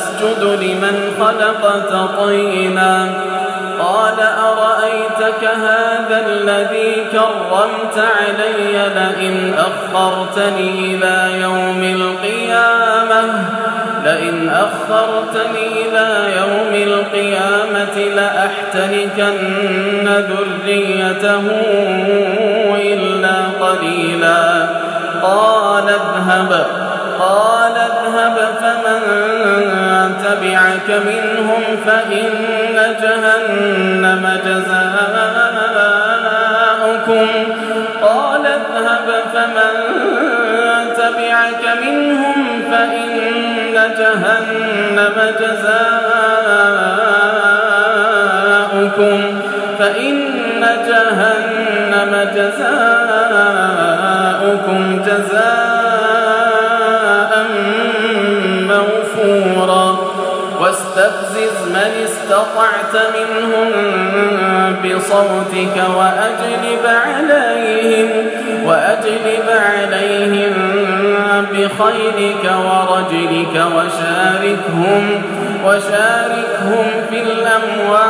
أأسجد لمن خلقت طينا قال أرأيتك هذا الذي كرمت علي لئن أخرتني إلى يوم القيامة لئن أخرتني إلى يوم القيامة لأحتنكن ذريته إلا قليلا قال اذهب قال تبعك منهم فإن جهنم جزاؤكم. قال اذهب فمن تبعك منهم فإن جهنم جزاؤكم. فإن جهنم جزاؤكم. جزاء من استطعت منهم بصوتك وأجلب عليهم وأجلب عليهم بخيلك ورجلك وشاركهم وشاركهم في الأموال